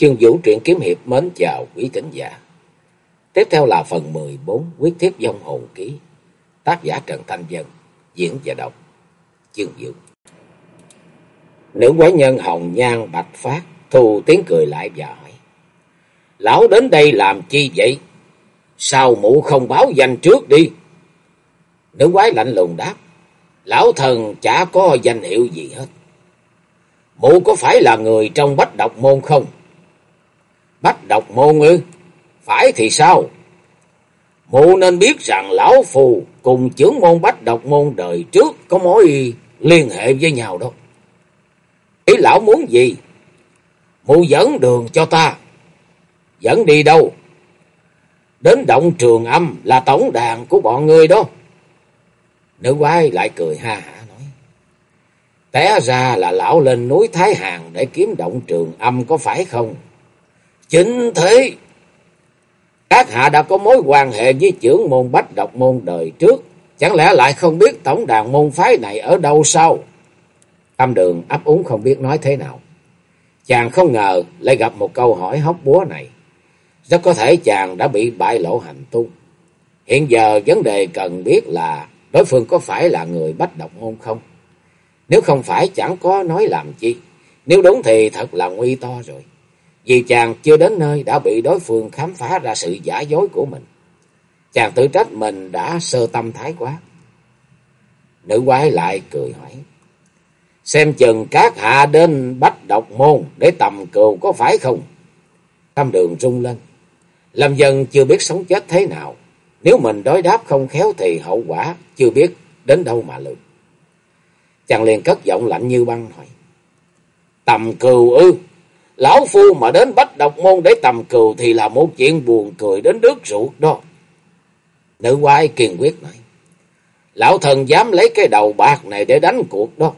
Chương Vũ truyện kiếm hiệp mến chào quý khán giả. Tiếp theo là phần 14 Quyết thiết vong hồn ký. Tác giả Trần Thanh Dân, diễn và đọc Chương Vũ. Nữ quái nhân hồng nhan bạch phát, thu tiếng cười lại và hỏi. Lão đến đây làm chi vậy? Sao mụ không báo danh trước đi? Nữ quái lạnh lùng đáp. Lão thần chả có danh hiệu gì hết. Mụ có phải là người trong bách độc môn không? Bách độc môn ư? Phải thì sao? Mụ nên biết rằng lão phù cùng trưởng môn bách độc môn đời trước có mối liên hệ với nhau đâu. Ý lão muốn gì? Mụ dẫn đường cho ta. Dẫn đi đâu? Đến động trường âm là tổng đàn của bọn ngươi đó. Nữ quái lại cười ha hả nói. Té ra là lão lên núi Thái Hàng để kiếm động trường âm có phải không? Chính thế. Các hạ đã có mối quan hệ với trưởng môn bách độc môn đời trước. Chẳng lẽ lại không biết tổng đàn môn phái này ở đâu sao? Tâm đường ấp úng không biết nói thế nào. Chàng không ngờ lại gặp một câu hỏi hóc búa này. Rất có thể chàng đã bị bại lộ hành tung. Hiện giờ vấn đề cần biết là đối phương có phải là người bách độc môn không? Nếu không phải chẳng có nói làm chi. Nếu đúng thì thật là nguy to rồi. Vì chàng chưa đến nơi đã bị đối phương khám phá ra sự giả dối của mình. Chàng tự trách mình đã sơ tâm thái quá. Nữ quái lại cười hỏi. Xem chừng các hạ đến bách độc môn để tầm cừu có phải không? Tâm đường rung lên. Lâm dân chưa biết sống chết thế nào. Nếu mình đối đáp không khéo thì hậu quả chưa biết đến đâu mà lường. Chàng liền cất giọng lạnh như băng hỏi. Tầm cừu ư? Lão Phu mà đến bách độc môn để tầm cừu thì là một chuyện buồn cười đến đứt ruột đó. Nữ quái kiên quyết nói. Lão thần dám lấy cái đầu bạc này để đánh cuộc đó.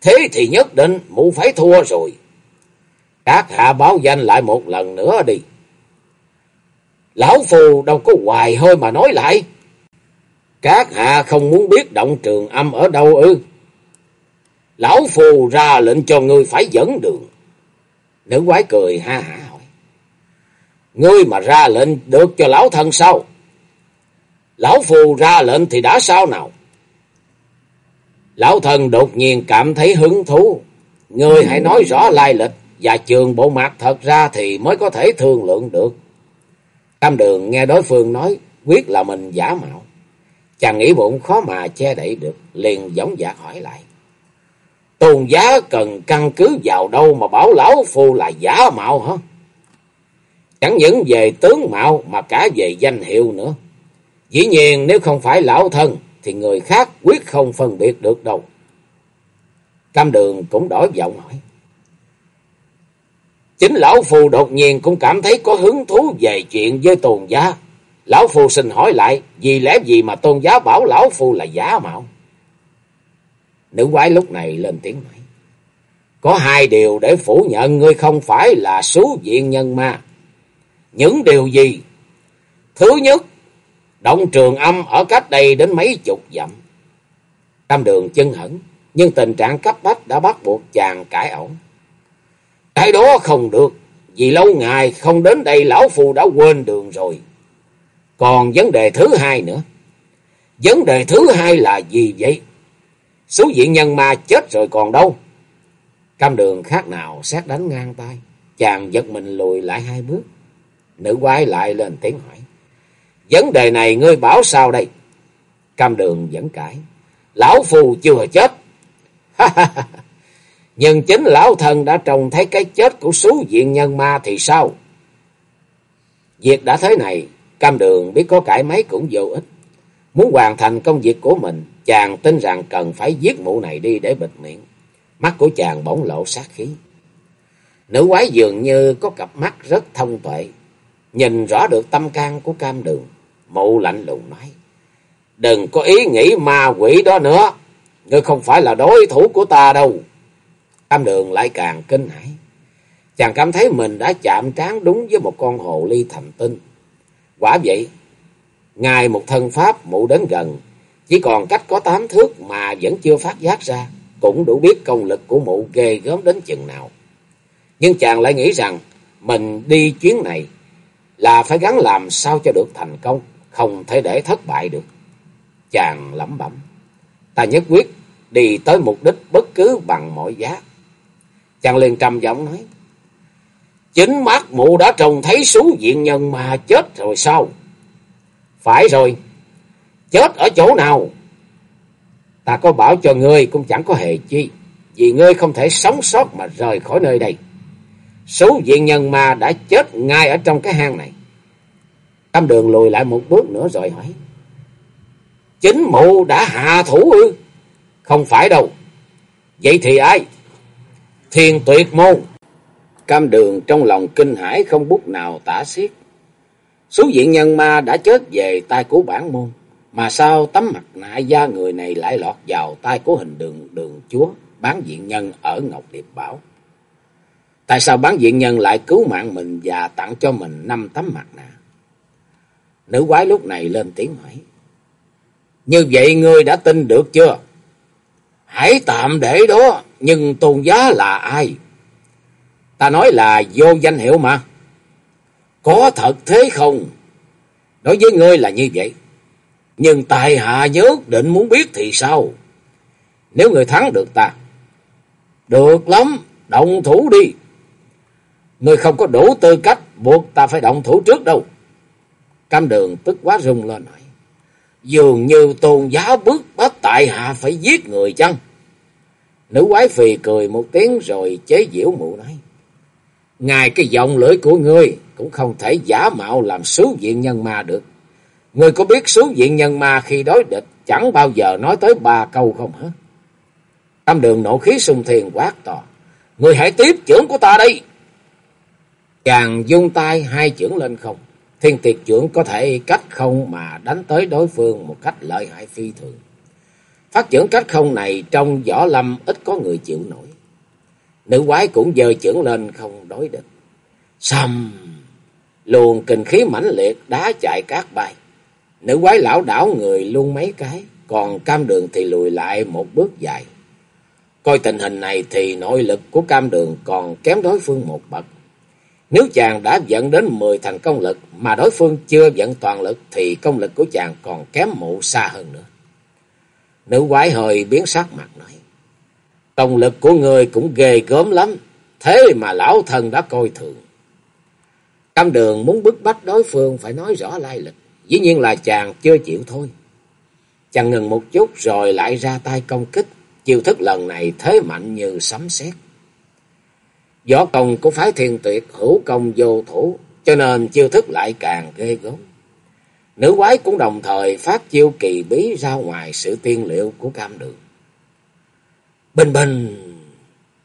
Thế thì nhất định mụ phải thua rồi. Các hạ báo danh lại một lần nữa đi. Lão phu đâu có hoài hơi mà nói lại. Các hạ không muốn biết động trường âm ở đâu ư. Lão phu ra lệnh cho ngươi phải dẫn đường. Nữ quái cười ha hả hỏi. Ngươi mà ra lệnh được cho lão thân sao? Lão Phù ra lệnh thì đã sao nào? Lão thần đột nhiên cảm thấy hứng thú. Ngươi hãy nói rõ lai lịch và trường bộ mặt thật ra thì mới có thể thương lượng được. Tam đường nghe đối phương nói quyết là mình giả mạo. Chàng nghĩ bụng khó mà che đậy được, liền giống giả hỏi lại. Tôn giá cần căn cứ vào đâu mà bảo lão phu là giả mạo hả? Chẳng những về tướng mạo mà cả về danh hiệu nữa. Dĩ nhiên nếu không phải lão thân thì người khác quyết không phân biệt được đâu. Cam đường cũng đổi giọng hỏi. Chính lão phù đột nhiên cũng cảm thấy có hứng thú về chuyện với tôn giá. Lão phù xin hỏi lại, vì lẽ gì mà tôn giá bảo lão phù là giả mạo? Nữ quái lúc này lên tiếng nói. Có hai điều để phủ nhận ngươi không phải là số diện nhân ma. Những điều gì? Thứ nhất, động trường âm ở cách đây đến mấy chục dặm. Tam đường chân hẳn, nhưng tình trạng cấp bách đã bắt buộc chàng cãi ẩu. Cái đó không được, vì lâu ngày không đến đây lão phù đã quên đường rồi. Còn vấn đề thứ hai nữa. Vấn đề thứ hai là gì vậy? Số diện nhân ma chết rồi còn đâu? Cam đường khác nào xét đánh ngang tay. Chàng giật mình lùi lại hai bước. Nữ quái lại lên tiếng hỏi. Vấn đề này ngươi bảo sao đây? Cam đường vẫn cãi. Lão phù chưa chết. Nhưng chính lão thần đã trông thấy cái chết của số diện nhân ma thì sao? Việc đã thế này, cam đường biết có cãi mấy cũng vô ích. Muốn hoàn thành công việc của mình, chàng tin rằng cần phải giết mụ này đi để bịt miệng. Mắt của chàng bỗng lộ sát khí. Nữ quái dường như có cặp mắt rất thông tuệ, nhìn rõ được tâm can của cam đường. Mụ lạnh lùng nói, đừng có ý nghĩ ma quỷ đó nữa, ngươi không phải là đối thủ của ta đâu. Cam đường lại càng kinh hãi. Chàng cảm thấy mình đã chạm trán đúng với một con hồ ly thành tinh. Quả vậy, ngài một thân pháp mụ đến gần, chỉ còn cách có tám thước mà vẫn chưa phát giác ra, cũng đủ biết công lực của mụ ghê gớm đến chừng nào. Nhưng chàng lại nghĩ rằng, mình đi chuyến này là phải gắng làm sao cho được thành công, không thể để thất bại được. Chàng lẩm bẩm, ta nhất quyết đi tới mục đích bất cứ bằng mọi giá. Chàng liền trầm giọng nói, chính mắt mụ đã trông thấy số diện nhân mà chết rồi sao? Phải rồi, chết ở chỗ nào? Ta có bảo cho ngươi cũng chẳng có hề chi, vì ngươi không thể sống sót mà rời khỏi nơi đây. Số diện nhân ma đã chết ngay ở trong cái hang này. Tam đường lùi lại một bước nữa rồi hỏi. Chính mụ đã hạ thủ ư? Không phải đâu. Vậy thì ai? Thiền tuyệt môn. Cam đường trong lòng kinh hãi không bút nào tả xiết. Số diện nhân ma đã chết về tay của bản môn. Mà sao tấm mặt nạ da người này lại lọt vào tay của hình đường đường chúa bán diện nhân ở Ngọc Điệp Bảo? Tại sao bán diện nhân lại cứu mạng mình và tặng cho mình năm tấm mặt nạ? Nữ quái lúc này lên tiếng hỏi. Như vậy ngươi đã tin được chưa? Hãy tạm để đó, nhưng tôn giá là ai? Ta nói là vô danh hiệu mà. Có thật thế không? Đối với ngươi là như vậy. Nhưng tài hạ nhớ định muốn biết thì sao? Nếu người thắng được ta. Được lắm, động thủ đi. Người không có đủ tư cách buộc ta phải động thủ trước đâu. Cam đường tức quá rung lên nói. Dường như tôn giáo bước bắt tại hạ phải giết người chăng? Nữ quái phì cười một tiếng rồi chế diễu mụ nói. Ngài cái giọng lưỡi của ngươi cũng không thể giả mạo làm sứ diện nhân ma được người có biết số diện nhân ma khi đối địch chẳng bao giờ nói tới ba câu không hả? Tam đường nộ khí sung thiền quát to. người hãy tiếp trưởng của ta đây. Chàng dung tay hai trưởng lên không. Thiên tiệt trưởng có thể cách không mà đánh tới đối phương một cách lợi hại phi thường. Phát trưởng cách không này trong võ lâm ít có người chịu nổi. Nữ quái cũng dơ trưởng lên không đối địch. Xăm! luồn kinh khí mãnh liệt đá chạy cát bay. Nữ quái lão đảo người luôn mấy cái, còn cam đường thì lùi lại một bước dài. Coi tình hình này thì nội lực của cam đường còn kém đối phương một bậc. Nếu chàng đã dẫn đến 10 thành công lực mà đối phương chưa dẫn toàn lực thì công lực của chàng còn kém mụ xa hơn nữa. Nữ quái hơi biến sắc mặt nói. Công lực của người cũng ghê gớm lắm. Thế mà lão thần đã coi thường. Cam đường muốn bức bách đối phương phải nói rõ lai lịch. Dĩ nhiên là chàng chưa chịu thôi. Chàng ngừng một chút rồi lại ra tay công kích. Chiêu thức lần này thế mạnh như sấm sét. Võ công của phái thiên tuyệt hữu công vô thủ, cho nên chiêu thức lại càng ghê gớm. Nữ quái cũng đồng thời phát chiêu kỳ bí ra ngoài sự tiên liệu của cam đường. Bình bình!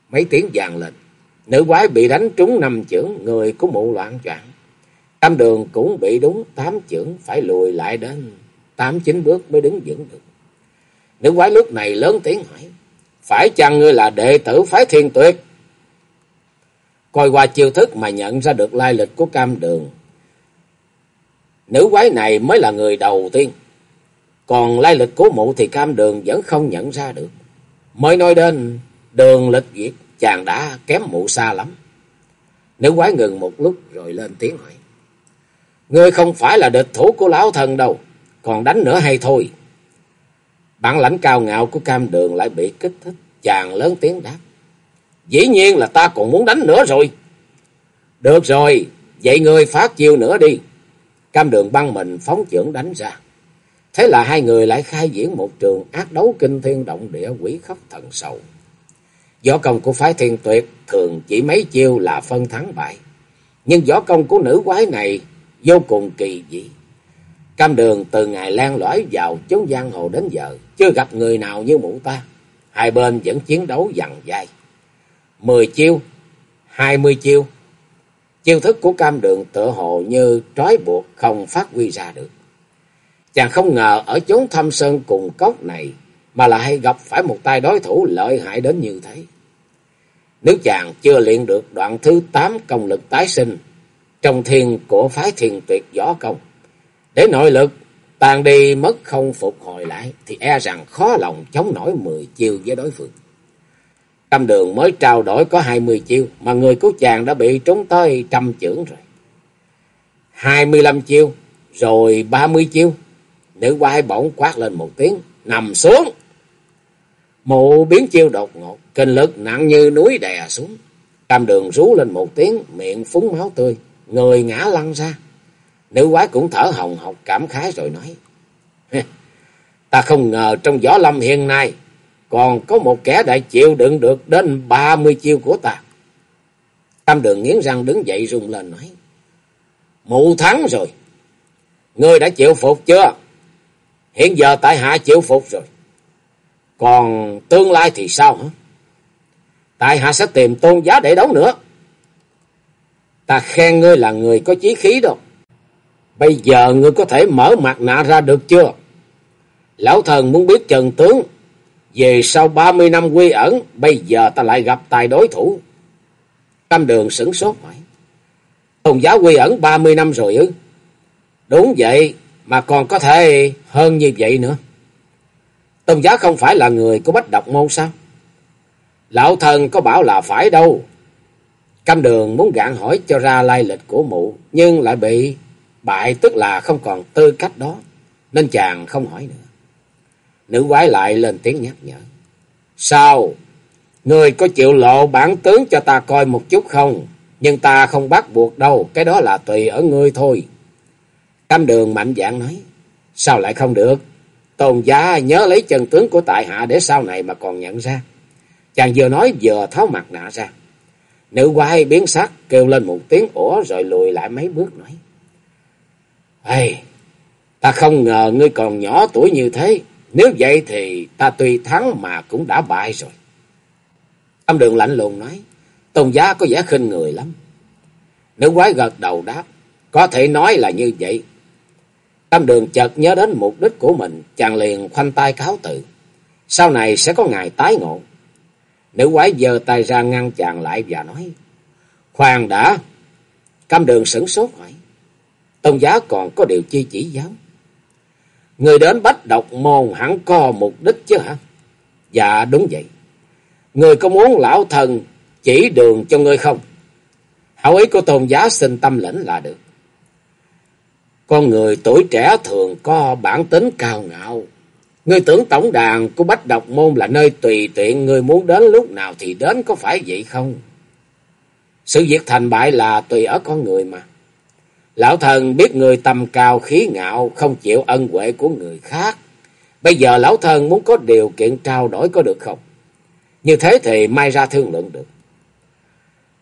Mấy tiếng vàng lên. Nữ quái bị đánh trúng nằm chưởng, người của mụ loạn choạng tam đường cũng bị đúng tám chưởng, phải lùi lại đến tám chín bước mới đứng vững được. Nữ quái lúc này lớn tiếng hỏi. Phải chăng ngươi là đệ tử phái thiên tuyệt? Coi qua chiêu thức mà nhận ra được lai lịch của cam đường. Nữ quái này mới là người đầu tiên. Còn lai lịch của mụ thì cam đường vẫn không nhận ra được. Mới nói đến đường lịch diệt, chàng đã kém mụ xa lắm. Nữ quái ngừng một lúc rồi lên tiếng hỏi. Ngươi không phải là địch thủ của lão thần đâu, còn đánh nữa hay thôi. Bản lãnh cao ngạo của cam đường lại bị kích thích, chàng lớn tiếng đáp. Dĩ nhiên là ta còn muốn đánh nữa rồi. Được rồi, vậy ngươi phát chiêu nữa đi. Cam đường băng mình phóng trưởng đánh ra. Thế là hai người lại khai diễn một trường ác đấu kinh thiên động địa quỷ khóc thần sầu. Võ công của phái thiên tuyệt thường chỉ mấy chiêu là phân thắng bại. Nhưng võ công của nữ quái này vô cùng kỳ dị. Cam đường từ ngày lan lõi vào chốn giang hồ đến giờ, chưa gặp người nào như mụ ta. Hai bên vẫn chiến đấu dằn dai. Mười chiêu, hai mươi chiêu. Chiêu thức của cam đường tựa hồ như trói buộc không phát huy ra được. Chàng không ngờ ở chốn thâm sơn cùng cốc này mà lại gặp phải một tay đối thủ lợi hại đến như thế. Nếu chàng chưa luyện được đoạn thứ tám công lực tái sinh trong thiên của phái thiền tuyệt võ công, để nội lực tàn đi mất không phục hồi lại thì e rằng khó lòng chống nổi mười chiêu với đối phương. Cam đường mới trao đổi có hai mươi chiêu, mà người cứu chàng đã bị trúng tới trăm chưởng rồi. hai mươi lăm chiêu, rồi ba mươi chiêu. Nữ quái bỗng quát lên một tiếng, nằm xuống. Mụ biến chiêu đột ngột, kinh lực nặng như núi đè xuống. Cam đường rú lên một tiếng, miệng phúng máu tươi, người ngã lăn ra. Nữ quái cũng thở hồng hộc cảm khái rồi nói. Ta không ngờ trong gió lâm hiện nay còn có một kẻ đại chịu đựng được đến ba mươi chiêu của ta. Tam đường nghiến răng đứng dậy rung lên nói. Mụ thắng rồi. Ngươi đã chịu phục chưa? Hiện giờ tại hạ chịu phục rồi. Còn tương lai thì sao hả? Tại hạ sẽ tìm tôn giá để đấu nữa. Ta khen ngươi là người có chí khí đâu. Bây giờ ngươi có thể mở mặt nạ ra được chưa? Lão thần muốn biết trần tướng. Về sau ba mươi năm quy ẩn, bây giờ ta lại gặp tài đối thủ. Cam đường sửng sốt hỏi. Tôn giáo quy ẩn ba mươi năm rồi ư? Đúng vậy, mà còn có thể hơn như vậy nữa. Tôn giáo không phải là người có bách độc môn sao? Lão thần có bảo là phải đâu. Cam đường muốn gạn hỏi cho ra lai lịch của mụ, nhưng lại bị bại tức là không còn tư cách đó, nên chàng không hỏi nữa. Nữ quái lại lên tiếng nhắc nhở. Sao? Người có chịu lộ bản tướng cho ta coi một chút không? Nhưng ta không bắt buộc đâu, cái đó là tùy ở ngươi thôi. Cam đường mạnh dạng nói. Sao lại không được? Tôn giá nhớ lấy chân tướng của tại hạ để sau này mà còn nhận ra. Chàng vừa nói vừa tháo mặt nạ ra. Nữ quái biến sắc kêu lên một tiếng ủa rồi lùi lại mấy bước nói. Ê, ta không ngờ ngươi còn nhỏ tuổi như thế. Nếu vậy thì ta tuy thắng mà cũng đã bại rồi. Âm đường lạnh lùng nói. Tôn giá có vẻ khinh người lắm. Nữ quái gật đầu đáp. Có thể nói là như vậy. Âm đường chợt nhớ đến mục đích của mình. Chàng liền khoanh tay cáo tự. Sau này sẽ có ngày tái ngộ. Nữ quái giơ tay ra ngăn chàng lại và nói. Khoan đã. Cam đường sửng sốt hỏi. Tôn giá còn có điều chi chỉ giáo. Người đến bách độc môn hẳn có mục đích chứ hả? Dạ đúng vậy. Người có muốn lão thần chỉ đường cho người không? Hảo ý của tôn giá xin tâm lĩnh là được. Con người tuổi trẻ thường có bản tính cao ngạo. Ngươi tưởng tổng đàn của Bách Độc Môn là nơi tùy tiện, người muốn đến lúc nào thì đến, có phải vậy không? Sự việc thành bại là tùy ở con người mà. Lão thần biết người tầm cao khí ngạo, không chịu ân huệ của người khác. Bây giờ lão thần muốn có điều kiện trao đổi có được không? Như thế thì mai ra thương lượng được.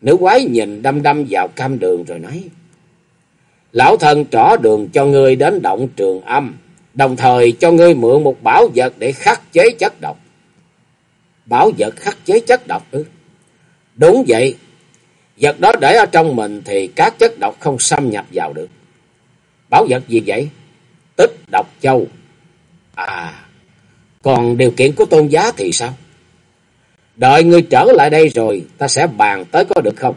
Nữ quái nhìn đâm đâm vào cam đường rồi nói. Lão thần trỏ đường cho ngươi đến động trường âm. Đồng thời cho ngươi mượn một bảo vật để khắc chế chất độc. Bảo vật khắc chế chất độc ư? Đúng vậy, Vật đó để ở trong mình thì các chất độc không xâm nhập vào được. Bảo vật gì vậy? Tích độc châu. À, còn điều kiện của tôn giá thì sao? Đợi ngươi trở lại đây rồi, ta sẽ bàn tới có được không?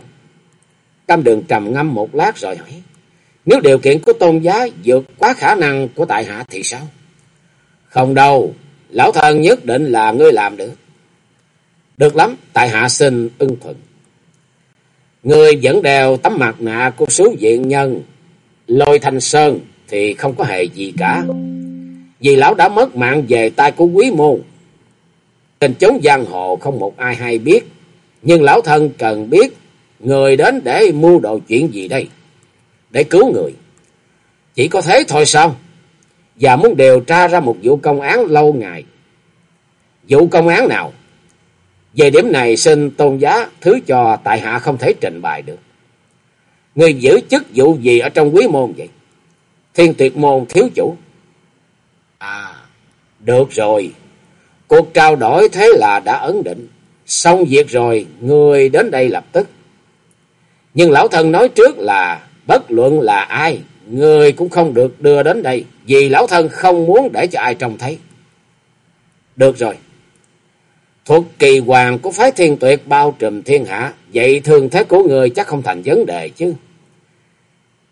Cam đường trầm ngâm một lát rồi hỏi. Nếu điều kiện của tôn giá vượt quá khả năng của tại hạ thì sao? Không đâu, lão thần nhất định là ngươi làm được. Được lắm, tại hạ xin ưng thuận. Người vẫn đeo tấm mặt nạ của số diện nhân lôi thanh sơn thì không có hề gì cả. Vì lão đã mất mạng về tay của quý môn. Tình chống giang hồ không một ai hay biết. Nhưng lão thân cần biết người đến để mua đồ chuyện gì đây. Để cứu người. Chỉ có thế thôi sao? Và muốn điều tra ra một vụ công án lâu ngày. Vụ công án nào? Về điểm này xin tôn giá thứ cho tại hạ không thể trình bày được. Người giữ chức vụ gì ở trong quý môn vậy? Thiên tuyệt môn thiếu chủ. À, được rồi. Cuộc trao đổi thế là đã ấn định. Xong việc rồi, người đến đây lập tức. Nhưng lão thân nói trước là bất luận là ai, người cũng không được đưa đến đây. Vì lão thân không muốn để cho ai trông thấy. Được rồi. Thuộc kỳ hoàng của phái thiên tuyệt bao trùm thiên hạ, vậy thường thế của người chắc không thành vấn đề chứ.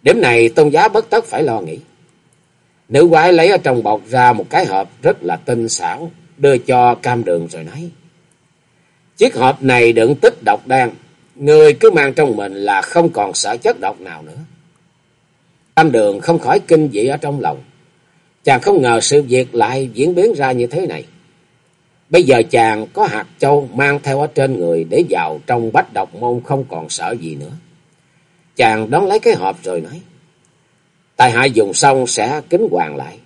Điểm này tôn giá bất tất phải lo nghĩ. Nữ quái lấy ở trong bọc ra một cái hộp rất là tinh xảo, đưa cho cam đường rồi nói. Chiếc hộp này đựng tích độc đan, người cứ mang trong mình là không còn sợ chất độc nào nữa. Tam đường không khỏi kinh dị ở trong lòng. Chàng không ngờ sự việc lại diễn biến ra như thế này. Bây giờ chàng có hạt châu mang theo ở trên người để vào trong bách độc môn không còn sợ gì nữa. Chàng đón lấy cái hộp rồi nói. Tài hạ dùng xong sẽ kính hoàng lại.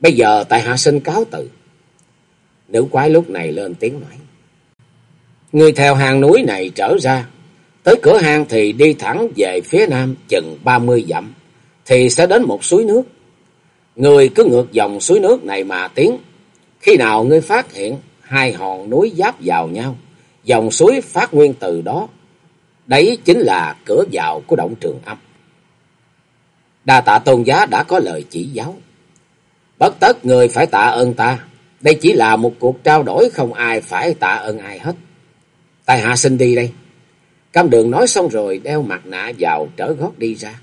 Bây giờ tài hạ xin cáo từ. Nữ quái lúc này lên tiếng nói. Người theo hàng núi này trở ra. Tới cửa hang thì đi thẳng về phía nam chừng ba mươi dặm. Thì sẽ đến một suối nước. Người cứ ngược dòng suối nước này mà tiến. Khi nào ngươi phát hiện hai hòn núi giáp vào nhau. Dòng suối phát nguyên từ đó. Đấy chính là cửa vào của động trường âm. Đa tạ tôn giá đã có lời chỉ giáo. Bất tất người phải tạ ơn ta. Đây chỉ là một cuộc trao đổi không ai phải tạ ơn ai hết. Tài hạ xin đi đây. Cam đường nói xong rồi đeo mặt nạ vào trở gót đi ra.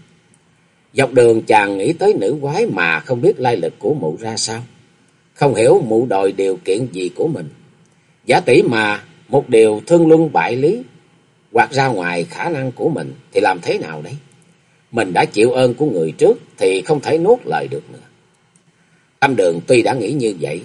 Dọc đường chàng nghĩ tới nữ quái mà không biết lai lịch của mụ ra sao. Không hiểu mụ đòi điều kiện gì của mình. Giả tỷ mà một điều thương luân bại lý hoặc ra ngoài khả năng của mình thì làm thế nào đấy? Mình đã chịu ơn của người trước thì không thể nuốt lời được nữa. Tâm đường tuy đã nghĩ như vậy,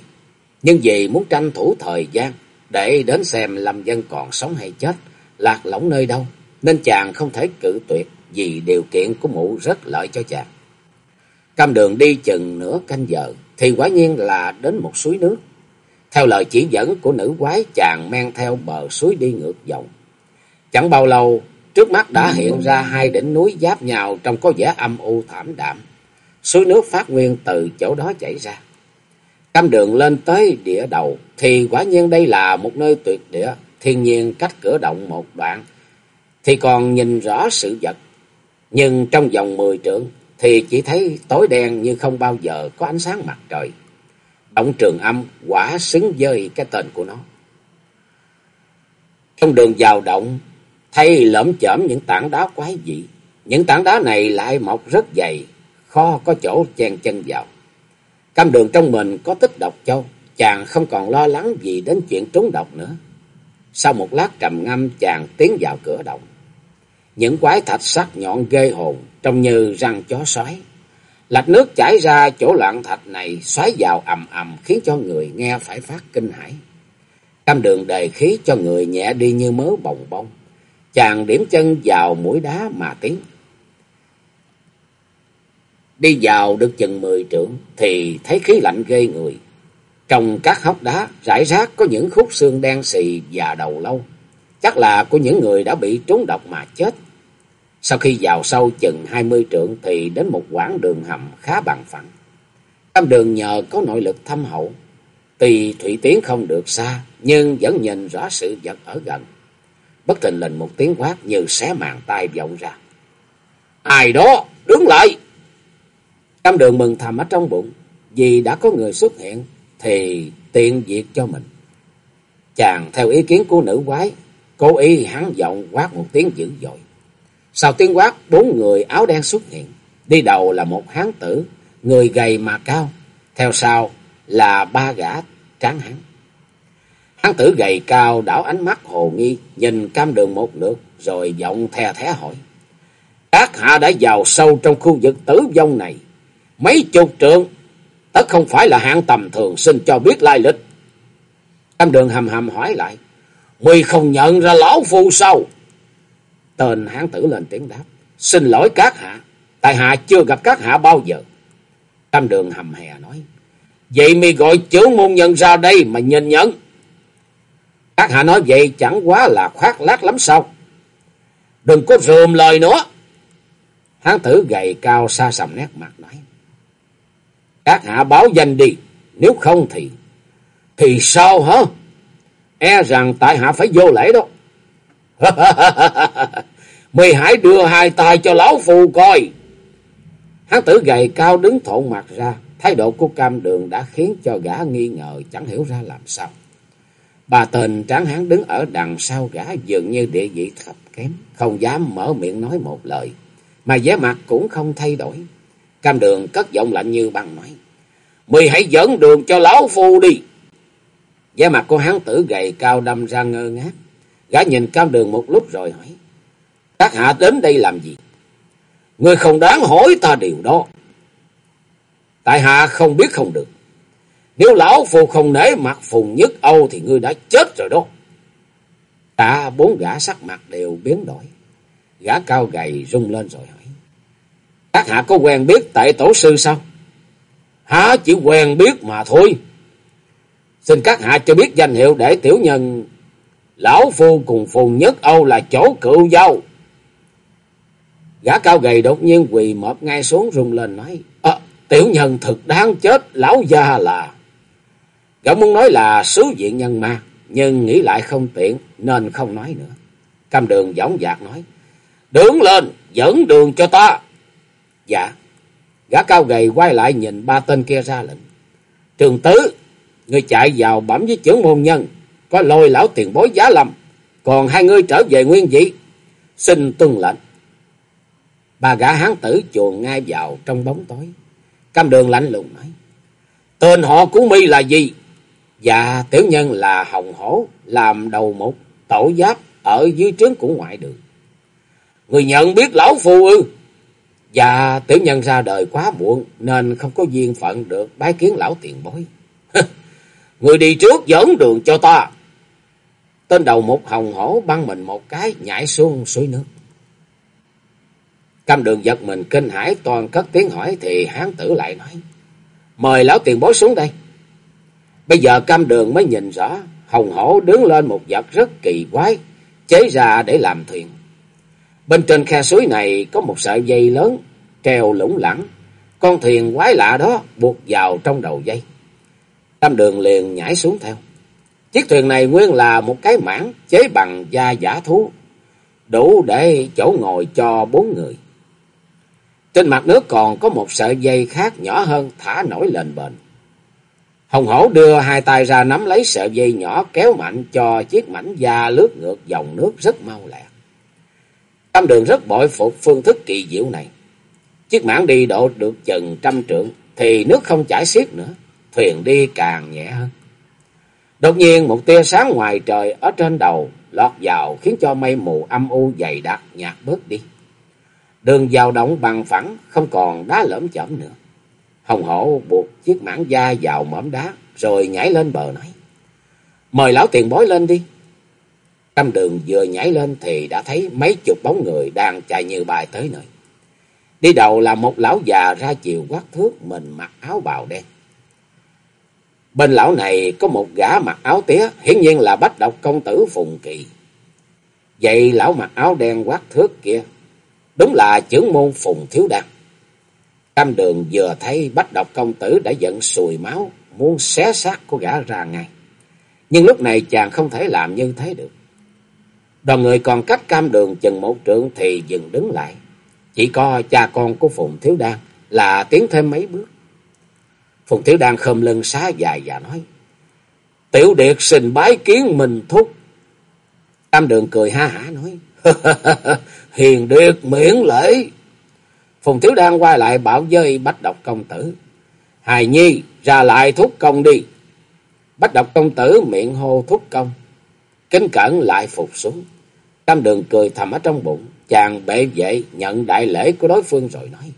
nhưng vì muốn tranh thủ thời gian để đến xem Lâm Dân còn sống hay chết, lạc lõng nơi đâu, nên chàng không thể cự tuyệt vì điều kiện của mụ rất lợi cho chàng. Cam đường đi chừng nửa canh giờ, thì quả nhiên là đến một suối nước. Theo lời chỉ dẫn của nữ quái, chàng men theo bờ suối đi ngược dòng. Chẳng bao lâu, trước mắt đã hiện ra hai đỉnh núi giáp nhau trong có vẻ âm u thảm đạm. Suối nước phát nguyên từ chỗ đó chảy ra. Cam đường lên tới địa đầu, thì quả nhiên đây là một nơi tuyệt địa, thiên nhiên cách cửa động một đoạn, thì còn nhìn rõ sự vật. Nhưng trong vòng mười trượng, thì chỉ thấy tối đen như không bao giờ có ánh sáng mặt trời. Động trường âm quả xứng với cái tên của nó. Trong đường vào động, thay lởm chởm những tảng đá quái dị. Những tảng đá này lại mọc rất dày, khó có chỗ chen chân vào. Cam đường trong mình có tích độc châu, chàng không còn lo lắng gì đến chuyện trúng độc nữa. Sau một lát trầm ngâm chàng tiến vào cửa động. Những quái thạch sắc nhọn ghê hồn, trông như răng chó xoáy. Lạch nước chảy ra chỗ loạn thạch này xoáy vào ầm ầm khiến cho người nghe phải phát kinh hãi. Cam đường đề khí cho người nhẹ đi như mớ bồng bông. Chàng điểm chân vào mũi đá mà tiến. Đi vào được chừng mười trượng thì thấy khí lạnh ghê người. Trong các hốc đá rải rác có những khúc xương đen xì và đầu lâu. Chắc là của những người đã bị trúng độc mà chết. Sau khi vào sâu chừng hai mươi trượng thì đến một quãng đường hầm khá bằng phẳng. Tam đường nhờ có nội lực thâm hậu. Tuy thủy tiến không được xa nhưng vẫn nhìn rõ sự vật ở gần. Bất tình lình một tiếng quát như xé màn tay vọng ra. Ai đó, đứng lại! Tam đường mừng thầm ở trong bụng, vì đã có người xuất hiện thì tiện việc cho mình. Chàng theo ý kiến của nữ quái, cố ý hắn giọng quát một tiếng dữ dội. Sau tiếng quát, bốn người áo đen xuất hiện. Đi đầu là một hán tử, người gầy mà cao. Theo sau là ba gã tráng hắn. Hán tử gầy cao đảo ánh mắt hồ nghi, nhìn cam đường một lượt, rồi giọng the thé hỏi. Các hạ đã vào sâu trong khu vực tử vong này. Mấy chục trượng, tất không phải là hạng tầm thường xin cho biết lai lịch. Cam đường hầm hầm hỏi lại. Mười không nhận ra lão phu sao? Tên hán tử lên tiếng đáp. Xin lỗi các hạ, tại hạ chưa gặp các hạ bao giờ. Tam đường hầm hè nói. Vậy mi gọi chữ môn nhân ra đây mà nhìn nhận. Các hạ nói vậy chẳng quá là khoác lác lắm sao? Đừng có rườm lời nữa. Hán tử gầy cao xa sầm nét mặt nói. Các hạ báo danh đi, nếu không thì... Thì sao hả? E rằng tại hạ phải vô lễ đó. Mày hãy đưa hai tay cho lão phù coi. Hán tử gầy cao đứng thộn mặt ra. Thái độ của cam đường đã khiến cho gã nghi ngờ chẳng hiểu ra làm sao. Bà tên tráng hán đứng ở đằng sau gã dường như địa vị thấp kém. Không dám mở miệng nói một lời. Mà vẻ mặt cũng không thay đổi. Cam đường cất giọng lạnh như băng nói. Mày hãy dẫn đường cho lão phu đi. vẻ mặt của hán tử gầy cao đâm ra ngơ ngác. Gã nhìn cam đường một lúc rồi hỏi. Các hạ đến đây làm gì? Người không đáng hỏi ta điều đó. Tại hạ không biết không được. Nếu lão phù không nể mặt phùng nhất Âu thì ngươi đã chết rồi đó. Cả bốn gã sắc mặt đều biến đổi. Gã cao gầy rung lên rồi hỏi. Các hạ có quen biết tại tổ sư sao? Hả chỉ quen biết mà thôi. Xin các hạ cho biết danh hiệu để tiểu nhân Lão Phu cùng Phùng Nhất Âu là chỗ cựu dâu. Gã cao gầy đột nhiên quỳ mập ngay xuống rung lên nói. À, tiểu nhân thực đáng chết, lão gia là... Gã muốn nói là sứ diện nhân ma, nhưng nghĩ lại không tiện nên không nói nữa. Cam đường dõng dạc nói. Đứng lên, dẫn đường cho ta. Dạ. Gã cao gầy quay lại nhìn ba tên kia ra lệnh. Trường tứ, người chạy vào bẩm với trưởng môn nhân, có lôi lão tiền bối giá lầm, còn hai ngươi trở về nguyên vị, xin tuân lệnh. Ba gã hán tử chuồn ngay vào trong bóng tối. Cam đường lạnh lùng nói, tên họ của mi là gì? Dạ tiểu nhân là Hồng Hổ, làm đầu một tổ giáp ở dưới trướng của ngoại đường. Người nhận biết lão phù ư? Và tiểu nhân ra đời quá muộn nên không có duyên phận được bái kiến lão tiền bối. Người đi trước dẫn đường cho ta. Tên đầu một hồng hổ băng mình một cái nhảy xuống suối nước. Cam đường giật mình kinh hãi, toàn cất tiếng hỏi thì hán tử lại nói. Mời lão tiền bối xuống đây. Bây giờ cam đường mới nhìn rõ. Hồng hổ đứng lên một vật rất kỳ quái. Chế ra để làm thuyền. Bên trên khe suối này có một sợi dây lớn. Treo lủng lẳng. Con thuyền quái lạ đó buộc vào trong đầu dây. tam đường liền nhảy xuống theo. Chiếc thuyền này nguyên là một cái mảng chế bằng da giả thú, đủ để chỗ ngồi cho bốn người. Trên mặt nước còn có một sợi dây khác nhỏ hơn thả nổi lên bền. Hồng hổ đưa hai tay ra nắm lấy sợi dây nhỏ kéo mạnh cho chiếc mảnh da lướt ngược dòng nước rất mau lẹ. Tam đường rất bội phục phương thức kỳ diệu này. Chiếc mảng đi độ được chừng trăm trượng thì nước không chảy xiết nữa, thuyền đi càng nhẹ hơn. Đột nhiên một tia sáng ngoài trời ở trên đầu lọt vào khiến cho mây mù âm u dày đặc nhạt bớt đi. Đường dao động bằng phẳng không còn đá lởm chởm nữa. Hồng hổ buộc chiếc mảng da vào mỏm đá rồi nhảy lên bờ nói. Mời lão tiền bối lên đi. Tâm đường vừa nhảy lên thì đã thấy mấy chục bóng người đang chạy như bài tới nơi. Đi đầu là một lão già ra chiều quát thước mình mặc áo bào đen. Bên lão này có một gã mặc áo tía, hiển nhiên là bách độc công tử Phùng Kỳ. Vậy lão mặc áo đen quát thước kia, đúng là trưởng môn Phùng Thiếu Đăng. Cam đường vừa thấy bách độc công tử đã giận sùi máu, muốn xé xác của gã ra ngay. Nhưng lúc này chàng không thể làm như thế được. Đoàn người còn cách cam đường chừng một trượng thì dừng đứng lại. Chỉ có cha con của Phùng Thiếu Đan là tiến thêm mấy bước. Phùng Thiếu Đan khom lưng xá dài và nói. Tiểu Điệt xin bái kiến mình thúc. Tam đường cười ha hả nói. Hiền Điệt miễn lễ. Phùng Thiếu Đan quay lại bảo với Bách Độc Công Tử. Hài Nhi, ra lại thúc công đi. Bách Độc Công Tử miệng hô thúc công. Kính cẩn lại phục xuống. Tam đường cười thầm ở trong bụng. Chàng bệ vệ nhận đại lễ của đối phương rồi nói.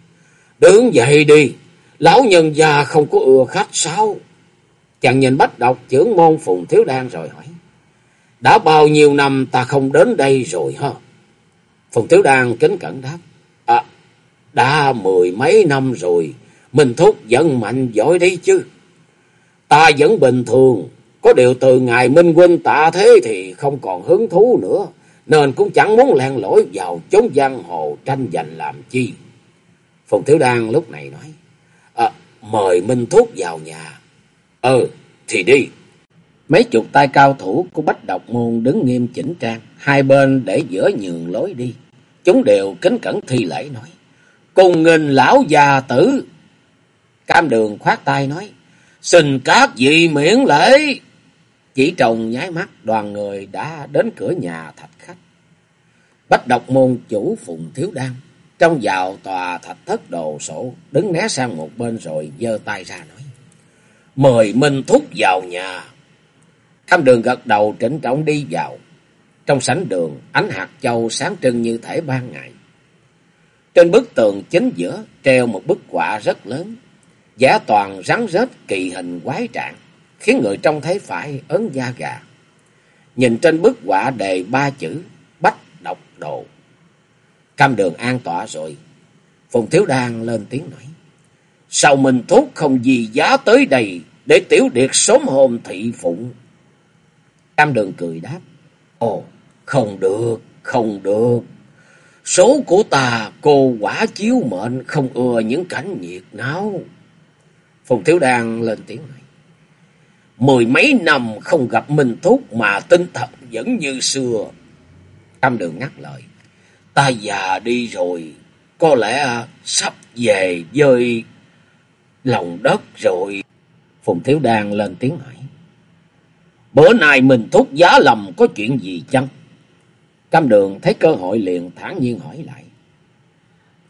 Đứng dậy đi. Lão nhân già không có ưa khách sao? Chàng nhìn bách đọc trưởng môn Phùng Thiếu Đan rồi hỏi. Đã bao nhiêu năm ta không đến đây rồi hả? Phùng Thiếu Đan kính cẩn đáp. À, đã mười mấy năm rồi. Mình thúc vẫn mạnh giỏi đấy chứ. Ta vẫn bình thường. Có điều từ ngày Minh Huynh tạ thế thì không còn hứng thú nữa. Nên cũng chẳng muốn len lỏi vào chốn giang hồ tranh giành làm chi. Phùng Thiếu Đan lúc này nói à, mời Minh Thúc vào nhà. Ừ, thì đi. Mấy chục tay cao thủ của Bách Độc Môn đứng nghiêm chỉnh trang, hai bên để giữa nhường lối đi. Chúng đều kính cẩn thi lễ nói. Cùng nghìn lão già tử. Cam đường khoát tay nói. Xin các vị miễn lễ. Chỉ trồng nháy mắt đoàn người đã đến cửa nhà thạch khách. Bách độc môn chủ Phùng Thiếu Đan trong vào tòa thạch thất đồ sổ, đứng né sang một bên rồi giơ tay ra nói. Mời Minh Thúc vào nhà. tham đường gật đầu trịnh trọng đi vào. Trong sảnh đường, ánh hạt châu sáng trưng như thể ban ngày. Trên bức tường chính giữa treo một bức họa rất lớn, giả toàn rắn rết kỳ hình quái trạng, khiến người trông thấy phải ớn da gà. Nhìn trên bức họa đề ba chữ Bách Độc Độ. Cam đường an tọa rồi. Phùng Thiếu Đan lên tiếng nói. Sao mình thốt không gì giá tới đây để tiểu điệt sớm hôm thị phụng? Cam đường cười đáp. Ồ, không được, không được. Số của ta cô quả chiếu mệnh không ưa những cảnh nhiệt náo. Phùng Thiếu Đan lên tiếng nói. Mười mấy năm không gặp Minh Thúc mà tinh thần vẫn như xưa. Cam đường ngắt lời. Ta già đi rồi, có lẽ sắp về với lòng đất rồi. Phùng Thiếu Đan lên tiếng hỏi. Bữa nay mình thúc giá lầm có chuyện gì chăng? Cam đường thấy cơ hội liền thản nhiên hỏi lại.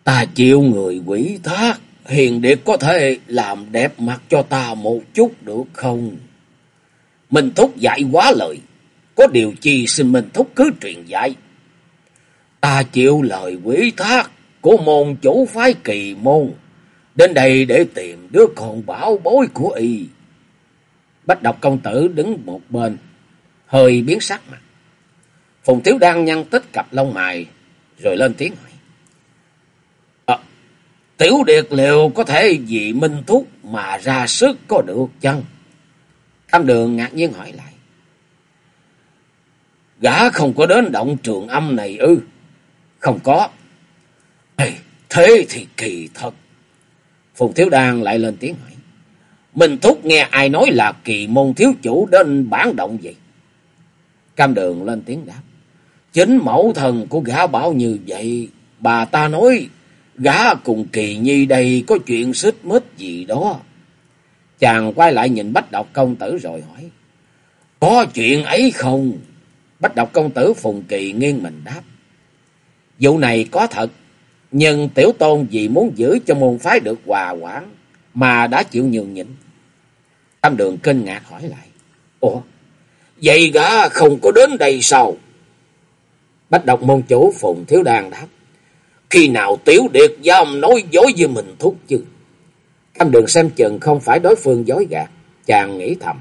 Ta chịu người quỷ thác, hiền điệp có thể làm đẹp mặt cho ta một chút được không? Minh Thúc dạy quá lời, có điều chi xin Minh Thúc cứ truyền dạy. Ta chịu lời quý thác của môn chủ phái kỳ môn, đến đây để tìm đứa con bảo bối của y. Bách độc công tử đứng một bên, hơi biến sắc mặt. Phùng Tiếu đang nhăn tích cặp lông mày, rồi lên tiếng hỏi. À, Tiểu Điệt liệu có thể vì Minh Thúc mà ra sức có được chăng? Tam đường ngạc nhiên hỏi lại. Gã không có đến động trường âm này ư? Không có. Ê, thế thì kỳ thật. Phùng Thiếu Đan lại lên tiếng hỏi. Mình Thúc nghe ai nói là kỳ môn thiếu chủ đến bản động vậy? Cam đường lên tiếng đáp. Chính mẫu thần của gã bảo như vậy. Bà ta nói gã cùng kỳ nhi đây có chuyện xích mít gì đó. Chàng quay lại nhìn Bách Độc Công Tử rồi hỏi. Có chuyện ấy không? Bách Độc Công Tử Phùng Kỳ nghiêng mình đáp. Vụ này có thật. Nhưng Tiểu Tôn vì muốn giữ cho môn phái được hòa quản mà đã chịu nhường nhịn. Tam Đường kinh ngạc hỏi lại. Ủa? Vậy gã không có đến đây sao? Bách Độc Môn Chủ Phùng Thiếu Đàn đáp. Khi nào Tiểu Điệt dám nói dối với mình thúc chứ? Cam đường xem chừng không phải đối phương dối gạt, chàng nghĩ thầm.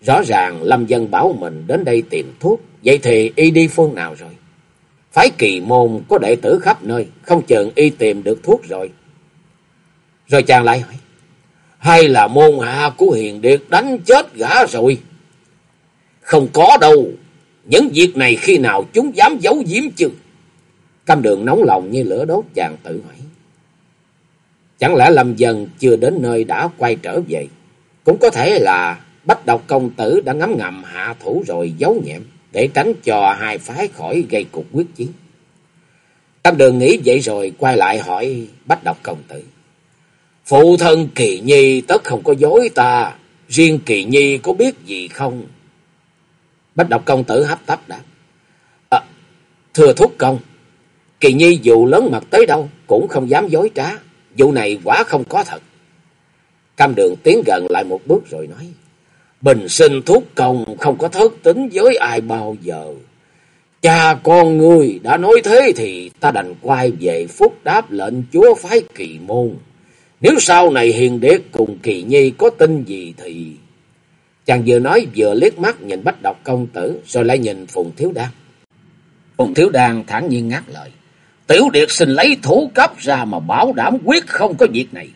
Rõ ràng Lâm Dân bảo mình đến đây tìm thuốc, vậy thì y đi phương nào rồi? Phái kỳ môn có đệ tử khắp nơi, không chừng y tìm được thuốc rồi. Rồi chàng lại hỏi, hay là môn hạ của hiền điệt đánh chết gã rồi? Không có đâu, những việc này khi nào chúng dám giấu giếm chứ? Cam đường nóng lòng như lửa đốt chàng tự hỏi. Chẳng lẽ Lâm Dân chưa đến nơi đã quay trở về? Cũng có thể là Bách Độc Công Tử đã ngắm ngầm hạ thủ rồi giấu nhẹm để tránh cho hai phái khỏi gây cuộc quyết chiến. Tam đường nghĩ vậy rồi quay lại hỏi Bách Độc Công Tử. Phụ thân Kỳ Nhi tất không có dối ta, riêng Kỳ Nhi có biết gì không? Bách Độc Công Tử hấp tấp đáp. À, thưa thúc công, Kỳ Nhi dù lớn mặt tới đâu cũng không dám dối trá. Vụ này quả không có thật. Cam đường tiến gần lại một bước rồi nói. Bình sinh thuốc công không có thất tính với ai bao giờ. Cha con ngươi đã nói thế thì ta đành quay về phúc đáp lệnh chúa phái kỳ môn. Nếu sau này hiền đế cùng kỳ nhi có tin gì thì... Chàng vừa nói vừa liếc mắt nhìn bách độc công tử, rồi lại nhìn Phùng Thiếu Đan. Phùng Thiếu Đan thản nhiên ngắt lời. Tiểu Điệt xin lấy thủ cấp ra mà bảo đảm quyết không có việc này.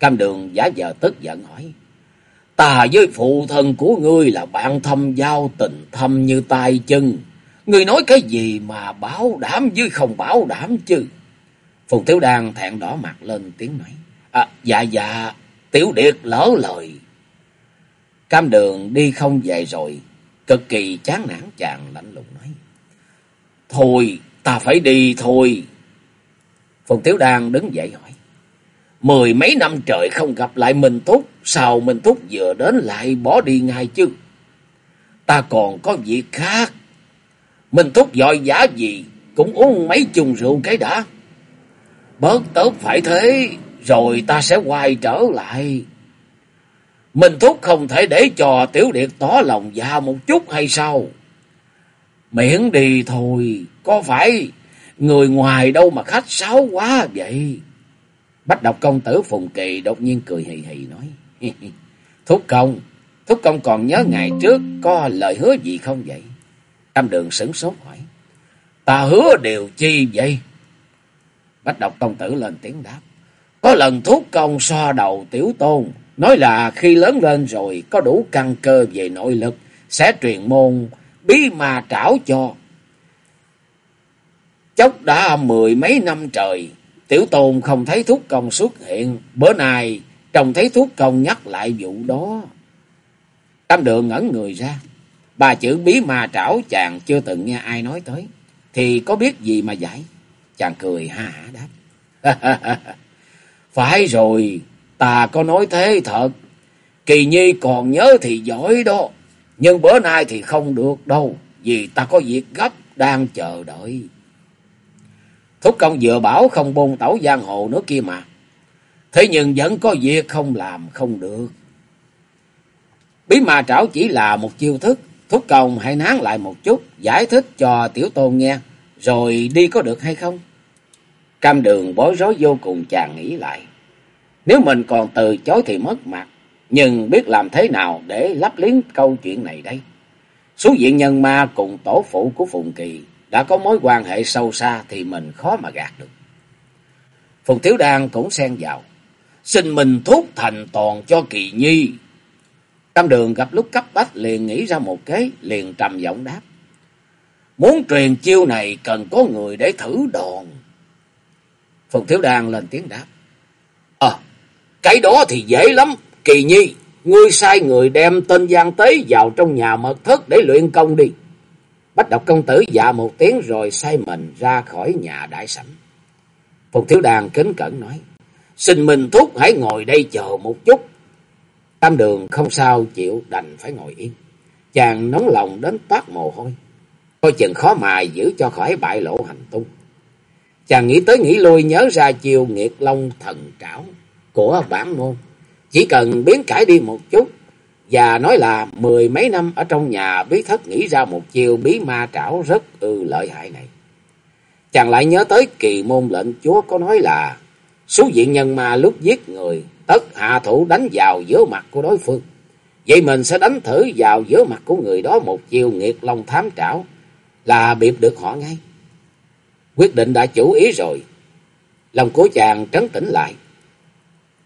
Cam đường giả vờ tức giận hỏi. Ta với phụ thân của ngươi là bạn thâm giao tình thâm như tay chân. Ngươi nói cái gì mà bảo đảm với không bảo đảm chứ? Phùng Tiểu Đan thẹn đỏ mặt lên tiếng nói. À, dạ dạ, Tiểu Điệt lỡ lời. Cam đường đi không về rồi, cực kỳ chán nản chàng lạnh lùng nói. Thôi, Ta phải đi thôi. Phùng Tiếu Đan đứng dậy hỏi. Mười mấy năm trời không gặp lại Minh Túc, Sao Minh Túc vừa đến lại bỏ đi ngay chứ? Ta còn có việc khác. Minh Túc giỏi giả gì cũng uống mấy chung rượu cái đã. Bớt tớp phải thế, rồi ta sẽ quay trở lại. Minh Thúc không thể để cho Tiểu Điệt tỏ lòng già một chút hay sao? Miễn đi thôi, có phải người ngoài đâu mà khách sáo quá vậy? Bách độc công tử Phùng Kỳ đột nhiên cười hì hì nói. Thúc công, Thúc công còn nhớ ngày trước có lời hứa gì không vậy? Tam đường sửng sốt hỏi. Ta hứa điều chi vậy? Bách độc công tử lên tiếng đáp. Có lần thúc công so đầu tiểu tôn, nói là khi lớn lên rồi có đủ căn cơ về nội lực, sẽ truyền môn bí mà trảo cho. Chốc đã mười mấy năm trời, tiểu tôn không thấy thuốc công xuất hiện, bữa nay trông thấy thuốc công nhắc lại vụ đó. Tam đường ngẩn người ra, bà chữ bí mà trảo chàng chưa từng nghe ai nói tới, thì có biết gì mà giải. Chàng cười ha hả đáp. Phải rồi, ta có nói thế thật. Kỳ nhi còn nhớ thì giỏi đó. Nhưng bữa nay thì không được đâu. Vì ta có việc gấp đang chờ đợi. Thúc công vừa bảo không bôn tẩu giang hồ nữa kia mà. Thế nhưng vẫn có việc không làm không được. Bí mà trảo chỉ là một chiêu thức. Thúc công hãy nán lại một chút. Giải thích cho tiểu tôn nghe. Rồi đi có được hay không? Cam đường bối rối vô cùng chàng nghĩ lại. Nếu mình còn từ chối thì mất mặt. Nhưng biết làm thế nào để lắp liếng câu chuyện này đây? Số diện nhân ma cùng tổ phụ của Phùng Kỳ đã có mối quan hệ sâu xa thì mình khó mà gạt được. Phùng Thiếu Đan cũng xen vào. Xin mình thúc thành toàn cho Kỳ Nhi. Trong đường gặp lúc cấp bách liền nghĩ ra một kế, liền trầm giọng đáp. Muốn truyền chiêu này cần có người để thử đòn. Phùng Thiếu Đan lên tiếng đáp. Ờ, cái đó thì dễ lắm. Kỳ nhi, ngươi sai người đem tên gian tế vào trong nhà mật thất để luyện công đi. Bách độc công tử dạ một tiếng rồi sai mình ra khỏi nhà đại sảnh. Phùng Thiếu Đàn kính cẩn nói. Xin Minh Thúc hãy ngồi đây chờ một chút. Tam đường không sao chịu đành phải ngồi yên. Chàng nóng lòng đến toát mồ hôi. Coi chừng khó mà giữ cho khỏi bại lộ hành tung. Chàng nghĩ tới nghĩ lui nhớ ra chiều nghiệt long thần trảo của bản môn. Chỉ cần biến cải đi một chút và nói là mười mấy năm ở trong nhà bí thất nghĩ ra một chiêu bí ma trảo rất ư lợi hại này. Chàng lại nhớ tới kỳ môn lệnh chúa có nói là, số diện nhân ma lúc giết người, tất hạ thủ đánh vào giữa mặt của đối phương. Vậy mình sẽ đánh thử vào giữa mặt của người đó một chiêu nghiệt long thám trảo là biệp được họ ngay. Quyết định đã chủ ý rồi. Lòng của chàng trấn tĩnh lại.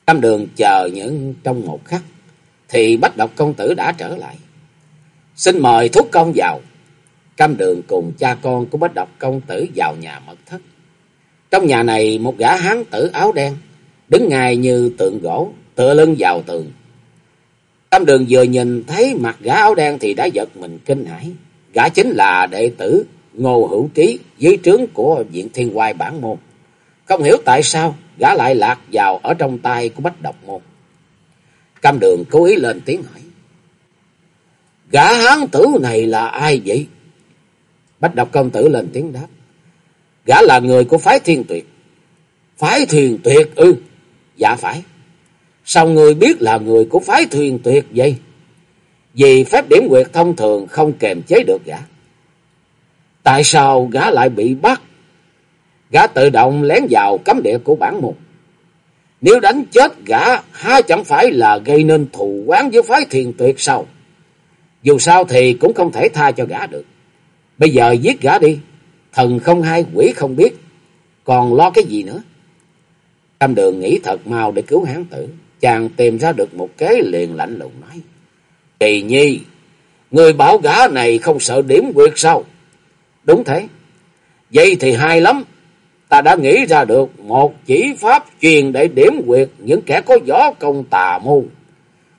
Tam đường chờ những trong một khắc. Thì bách độc công tử đã trở lại. Xin mời thúc công vào. Cam đường cùng cha con của bách độc công tử vào nhà mật thất. Trong nhà này một gã hán tử áo đen. Đứng ngay như tượng gỗ. Tựa lưng vào tường. Tam đường vừa nhìn thấy mặt gã áo đen thì đã giật mình kinh hãi. Gã chính là đệ tử Ngô Hữu Trí dưới trướng của viện thiên hoài bản môn. Không hiểu tại sao gã lại lạc vào ở trong tay của bách độc môn. Cam đường cố ý lên tiếng hỏi. Gã hán tử này là ai vậy? Bách độc công tử lên tiếng đáp. Gã là người của phái thiên tuyệt. Phái thiên tuyệt ư? dạ phải. Sao người biết là người của phái thiên tuyệt vậy? Vì phép điểm quyệt thông thường không kềm chế được gã. Tại sao gã lại bị bắt? Gã tự động lén vào cấm địa của bản môn. Nếu đánh chết gã, há chẳng phải là gây nên thù quán với phái thiền tuyệt sao? Dù sao thì cũng không thể tha cho gã được. Bây giờ giết gã đi, thần không hay quỷ không biết, còn lo cái gì nữa? Tam đường nghĩ thật mau để cứu hán tử, chàng tìm ra được một kế liền lạnh lùng nói. Kỳ nhi, người bảo gã này không sợ điểm quyệt sao? Đúng thế. Vậy thì hay lắm. Ta đã nghĩ ra được một chỉ pháp truyền để điểm quyệt những kẻ có gió công tà môn.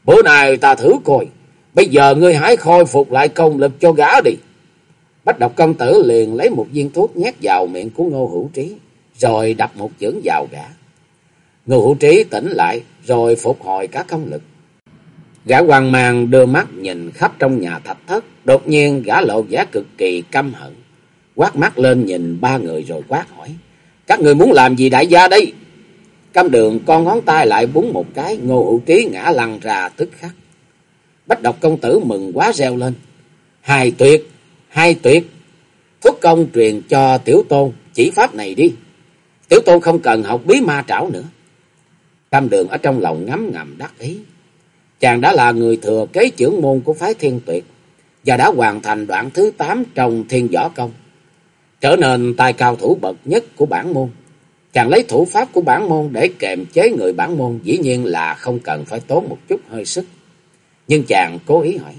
Bữa nay ta thử coi. Bây giờ ngươi hãy khôi phục lại công lực cho gã đi. Bách độc công tử liền lấy một viên thuốc nhét vào miệng của ngô hữu trí. Rồi đập một chưởng vào gã. Ngô hữu trí tỉnh lại, rồi phục hồi các công lực. Gã hoàng mang đưa mắt nhìn khắp trong nhà thạch thất. Đột nhiên gã lộ vẻ cực kỳ căm hận quát mắt lên nhìn ba người rồi quát hỏi. Các người muốn làm gì đại gia đây? Cam đường con ngón tay lại búng một cái, ngô hữu trí ngã lăn ra tức khắc. Bách độc công tử mừng quá reo lên. Hai tuyệt, hai tuyệt, thuốc công truyền cho tiểu tôn chỉ pháp này đi. Tiểu tôn không cần học bí ma trảo nữa. Tam đường ở trong lòng ngấm ngầm đắc ý. Chàng đã là người thừa kế trưởng môn của phái thiên tuyệt và đã hoàn thành đoạn thứ 8 trong thiên võ công. Trở nên tài cao thủ bậc nhất của bản môn. Chàng lấy thủ pháp của bản môn để kềm chế người bản môn, dĩ nhiên là không cần phải tốn một chút hơi sức. Nhưng chàng cố ý hỏi.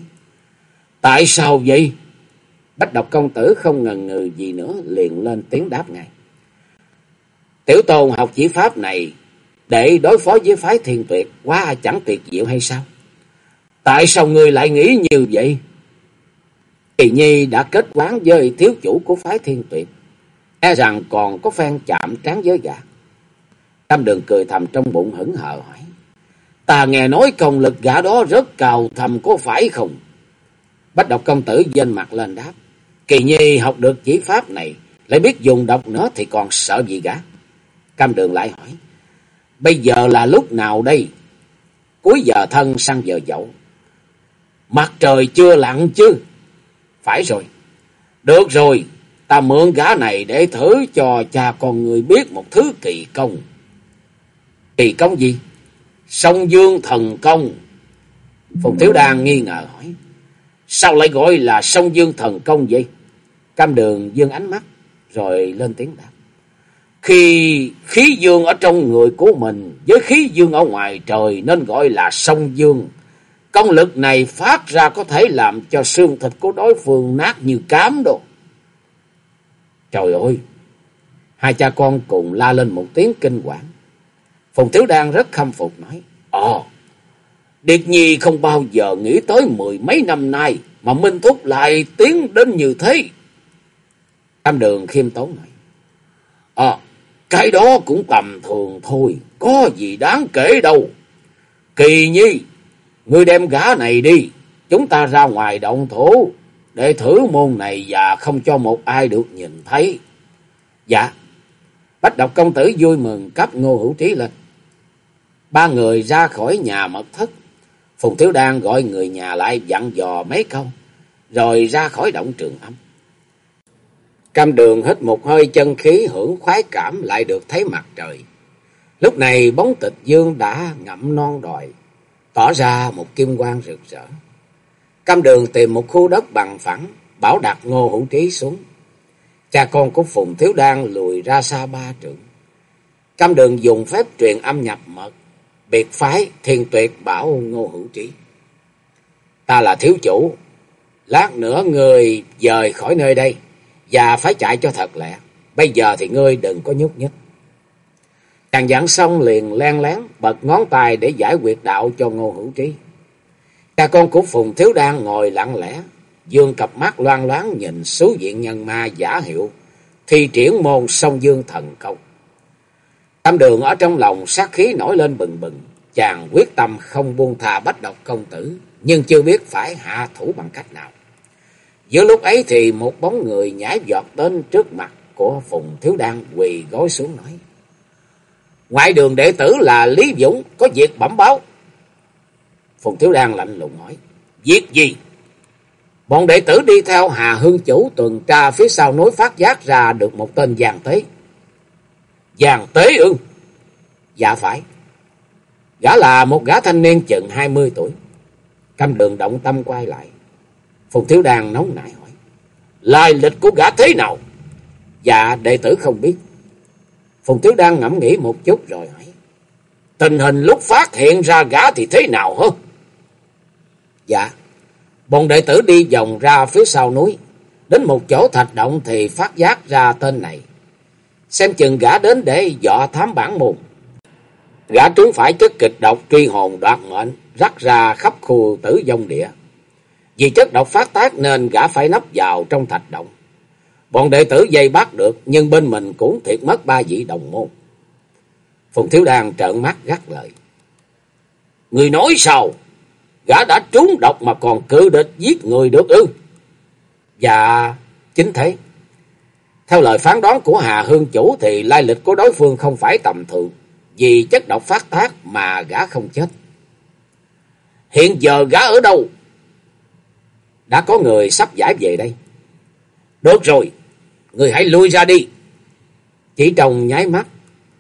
Tại sao vậy? Bách độc công tử không ngần ngừ gì nữa, liền lên tiếng đáp ngay. Tiểu tôn học chỉ pháp này để đối phó với phái thiền tuyệt quá chẳng tuyệt diệu hay sao? Tại sao ngươi lại nghĩ như vậy? Kỳ Nhi đã kết quán với thiếu chủ của phái thiên tuyệt. E rằng còn có phen chạm trán với gã. Tam đường cười thầm trong bụng hững hờ hỏi. Ta nghe nói công lực gã đó rất cao, thầm có phải không? Bách độc công tử danh mặt lên đáp. Kỳ Nhi học được chỉ pháp này. Lại biết dùng độc nữa thì còn sợ gì gã? Cam đường lại hỏi. Bây giờ là lúc nào đây? Cuối giờ thân, sang giờ dậu. Mặt trời chưa lặn chứ? Phải rồi. Được rồi, ta mượn gã này để thử cho cha con người biết một thứ kỳ công. Kỳ công gì? Sông Dương Thần Công. Phùng Thiếu Đan nghi ngờ hỏi. Sao lại gọi là sông Dương Thần Công vậy? Cam đường dương ánh mắt rồi lên tiếng đáp. Khi khí dương ở trong người của mình với khí dương ở ngoài trời nên gọi là sông dương. Công lực này phát ra có thể làm cho xương thịt của đối phương nát như cám đồ. Trời ơi! Hai cha con cùng la lên một tiếng kinh quản. Phùng Thiếu Đan rất khâm phục nói. Ồ! Điệt Nhi không bao giờ nghĩ tới mười mấy năm nay mà Minh Thúc lại tiến đến như thế. Tam đường khiêm tốn nói. Ờ! Cái đó cũng tầm thường thôi, có gì đáng kể đâu. Kỳ nhi, ngươi đem gã này đi, chúng ta ra ngoài động thủ, để thử môn này và không cho một ai được nhìn thấy. Dạ, Bách độc công tử vui mừng cấp ngô hữu trí lên. Ba người ra khỏi nhà mật thất, Phùng Thiếu Đan gọi người nhà lại dặn dò mấy câu, rồi ra khỏi động trường âm. Cam đường hít một hơi chân khí hưởng khoái cảm lại được thấy mặt trời. Lúc này bóng tịch dương đã ngậm non đòi, tỏ ra một kim quang rực rỡ. Cam đường tìm một khu đất bằng phẳng, bảo đặt ngô hữu trí xuống. Cha con của Phùng Thiếu Đan lùi ra xa ba trượng. Cam đường dùng phép truyền âm nhập mật, biệt phái thiền tuyệt bảo ngô hữu trí. Ta là thiếu chủ, lát nữa người dời khỏi nơi đây và phải chạy cho thật lẹ. Bây giờ thì ngươi đừng có nhúc nhích. Chàng dặn xong liền len lén bật ngón tay để giải quyết đạo cho Ngô Hữu Trí. Cha con của Phùng Thiếu Đan ngồi lặng lẽ, dương cặp mắt loan loáng nhìn số diện nhân ma giả hiệu, thi triển môn song dương thần công. Tam đường ở trong lòng sát khí nổi lên bừng bừng, chàng quyết tâm không buông thà bách độc công tử, nhưng chưa biết phải hạ thủ bằng cách nào. Giữa lúc ấy thì một bóng người nhảy giọt đến trước mặt của Phùng Thiếu Đan quỳ gối xuống nói. Ngoại đường đệ tử là Lý Dũng, có việc bẩm báo. Phùng Thiếu Đan lạnh lùng hỏi. Việc gì? Bọn đệ tử đi theo Hà Hương Chủ tuần tra phía sau núi phát giác ra được một tên Giàng Tế. Giàng Tế ư? Dạ phải. Gã là một gã thanh niên chừng hai mươi tuổi. Cam đường động tâm quay lại. Phùng Thiếu Đan nóng nảy hỏi. Lai lịch của gã thế nào? Dạ đệ tử không biết. Phùng Thiếu Đan ngẫm nghĩ một chút rồi hỏi. Tình hình lúc phát hiện ra gã thì thế nào hả? Dạ. Bọn đệ tử đi vòng ra phía sau núi. Đến một chỗ thạch động thì phát giác ra tên này. Xem chừng gã đến để dọ thám bản môn. Gã trúng phải chất kịch độc truy hồn đoạt mệnh, rắc ra khắp khu tử vong địa. Vì chất độc phát tác nên gã phải nấp vào trong thạch động. Bọn đệ tử dây bắt được nhưng bên mình cũng thiệt mất ba vị đồng môn. Phùng Thiếu Đan trợn mắt gắt lời. Người nói sao? Gã đã trúng độc mà còn cự địch giết người được ư? Dạ, chính thế. Theo lời phán đoán của Hà Hương Chủ thì lai lịch của đối phương không phải tầm thường. Vì chất độc phát tác mà gã không chết. Hiện giờ gã ở đâu? Đã có người sắp giải về đây. Được rồi, người hãy lui ra đi. Chỉ trong nháy mắt,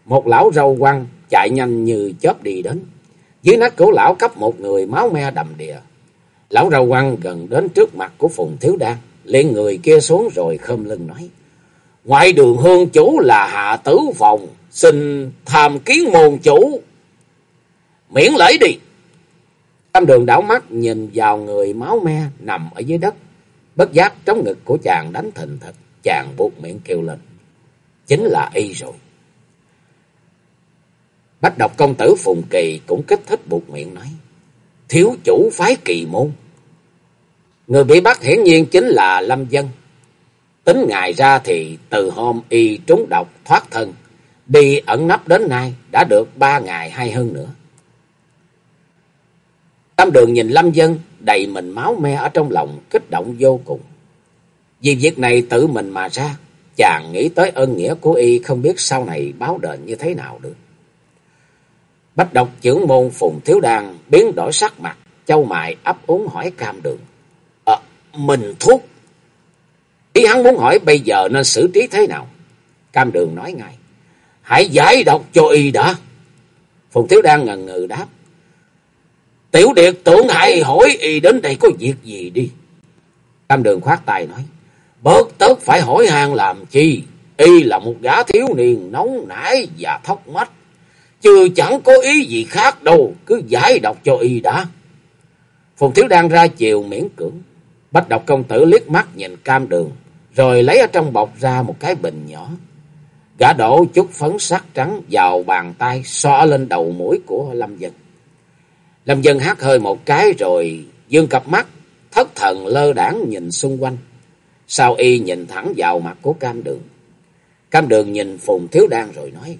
một lão râu quăng chạy nhanh như chớp đi đến. Dưới nách cổ lão cấp một người máu me đầm đìa. Lão râu quăng gần đến trước mặt của Phùng Thiếu Đan, liền người kia xuống rồi khom lưng nói. Ngoại đường hương chủ là hạ tứ phòng, xin tham kiến môn chủ. Miễn lễ đi. Tam đường đảo mắt nhìn vào người máu me nằm ở dưới đất. Bất giác trong ngực của chàng đánh thình thịch, chàng buộc miệng kêu lên. Chính là y rồi. Bách độc công tử Phùng Kỳ cũng kích thích buộc miệng nói. Thiếu chủ phái kỳ môn. Người bị bắt hiển nhiên chính là Lâm Dân. Tính ngày ra thì từ hôm y trúng độc thoát thân, đi ẩn nấp đến nay đã được ba ngày hay hơn nữa. Tam đường nhìn Lâm Dân đầy mình máu me ở trong lòng kích động vô cùng. Vì việc này tự mình mà ra, chàng nghĩ tới ơn nghĩa của y không biết sau này báo đền như thế nào được. Bách độc trưởng môn Phùng Thiếu đan biến đổi sắc mặt, châu mại ấp úng hỏi cam đường. Ờ, mình thuốc. Ý hắn muốn hỏi bây giờ nên xử trí thế nào? Cam đường nói ngay. Hãy giải độc cho y đã. Phùng Thiếu Đan ngần ngừ đáp. Tiểu điệt tưởng hãy hỏi y đến đây có việc gì đi. Cam đường khoát tay nói. Bớt tớt phải hỏi hàng làm chi. Y là một gã thiếu niên nóng nảy và thóc mách. Chứ chẳng có ý gì khác đâu. Cứ giải đọc cho y đã. Phùng Thiếu đang ra chiều miễn cưỡng. Bách độc công tử liếc mắt nhìn cam đường. Rồi lấy ở trong bọc ra một cái bình nhỏ. Gã đổ chút phấn sắc trắng vào bàn tay, xoa lên đầu mũi của Lâm Dân. Lâm Dân hát hơi một cái rồi dương cặp mắt, thất thần lơ đảng nhìn xung quanh. Sao y nhìn thẳng vào mặt của cam đường. Cam đường nhìn Phùng Thiếu Đan rồi nói,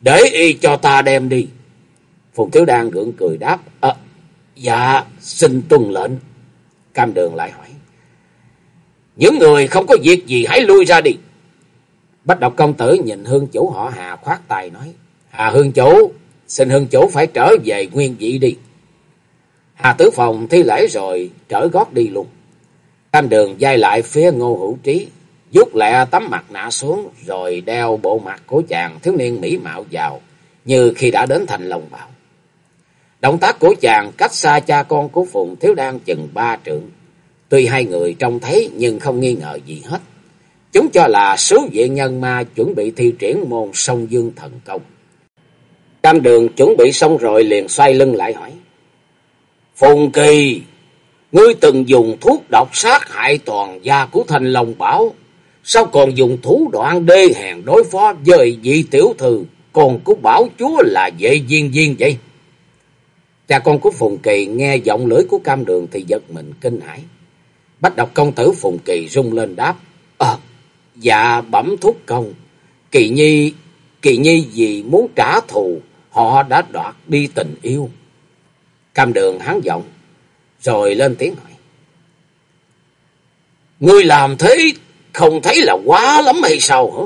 để y cho ta đem đi. Phùng Thiếu Đan gượng cười đáp, à, dạ, xin tuân lệnh. Cam đường lại hỏi, những người không có việc gì hãy lui ra đi. Bách độc công tử nhìn hương chủ họ Hà khoát tay nói. Hà hương chủ, xin hương chủ phải trở về nguyên vị đi. Hà tứ phòng thi lễ rồi trở gót đi luôn. Tam đường dai lại phía ngô hữu trí, rút lẹ tấm mặt nạ xuống rồi đeo bộ mặt của chàng thiếu niên mỹ mạo vào như khi đã đến thành lòng bảo. Động tác của chàng cách xa cha con của Phùng Thiếu Đan chừng ba trượng. Tuy hai người trông thấy nhưng không nghi ngờ gì hết. Chúng cho là số viện nhân ma chuẩn bị thi triển môn sông dương thần công. Cam đường chuẩn bị xong rồi liền xoay lưng lại hỏi. Phùng Kỳ, ngươi từng dùng thuốc độc sát hại toàn gia của thành Long Bảo. Sao còn dùng thủ đoạn đê hèn đối phó với vị tiểu thư còn của bảo chúa là vệ viên viên vậy? Cha con của Phùng Kỳ nghe giọng lưỡi của cam đường thì giật mình kinh hãi. Bách độc công tử Phùng Kỳ rung lên đáp. Ờ, dạ bẩm thúc công. Kỳ nhi, kỳ nhi vì muốn trả thù, họ đã đoạt đi tình yêu. Cam đường hắn giọng, rồi lên tiếng hỏi. Ngươi làm thế không thấy là quá lắm hay sao hả?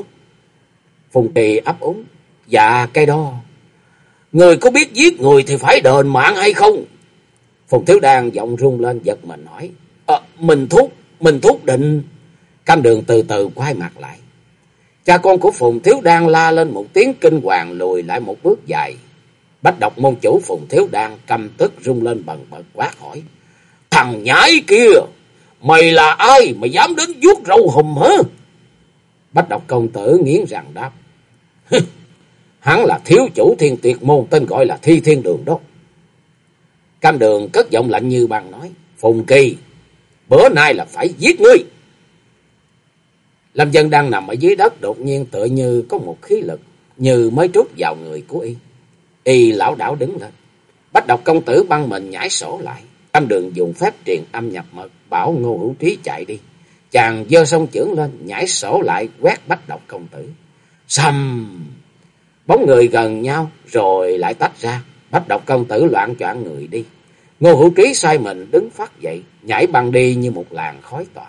Phùng Kỳ ấp úng. Dạ cái đó. Người có biết giết người thì phải đền mạng hay không? Phùng Thiếu Đan giọng rung lên giật mình hỏi. À, mình thúc, mình thúc định. Cam đường từ từ quay mặt lại. Cha con của Phùng Thiếu Đan la lên một tiếng kinh hoàng lùi lại một bước dài. Bách độc môn chủ Phùng Thiếu Đan cầm tức rung lên bần bật quát hỏi. Thằng nhãi kia, mày là ai mà dám đến vuốt râu hùm hả? Bách độc công tử nghiến rằng đáp. Hắn là thiếu chủ thiên tuyệt môn tên gọi là thi thiên đường đó. Cam đường cất giọng lạnh như băng nói. Phùng kỳ, bữa nay là phải giết ngươi. Lâm dân đang nằm ở dưới đất đột nhiên tựa như có một khí lực như mới trút vào người của y. Y lão đảo đứng lên. Bách độc công tử băng mình nhảy sổ lại. Cam đường dùng phép truyền âm nhập mật, bảo ngô hữu trí chạy đi. Chàng dơ sông trưởng lên, nhảy sổ lại, quét bách độc công tử. Xăm! Bóng người gần nhau, rồi lại tách ra. Bách độc công tử loạn choạng người đi. Ngô hữu trí sai mình đứng phát dậy. Nhảy băng đi như một làn khói tỏa.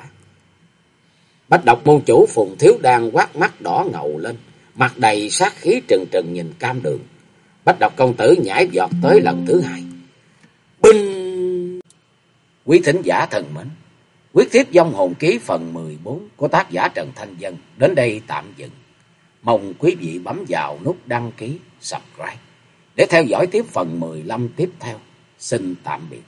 Bách độc môn chủ Phùng Thiếu đang quát mắt đỏ ngầu lên. Mặt đầy sát khí trừng trừng nhìn cam đường. Bách độc công tử nhảy giọt tới lần thứ hai. Binh! Quý thính giả thần mến! Quyết tiếp dông hồn ký phần 14 của tác giả Trần Thanh Dân đến đây tạm dừng. Mong quý vị bấm vào nút đăng ký, subscribe để theo dõi tiếp phần 15 tiếp theo. Xin tạm biệt.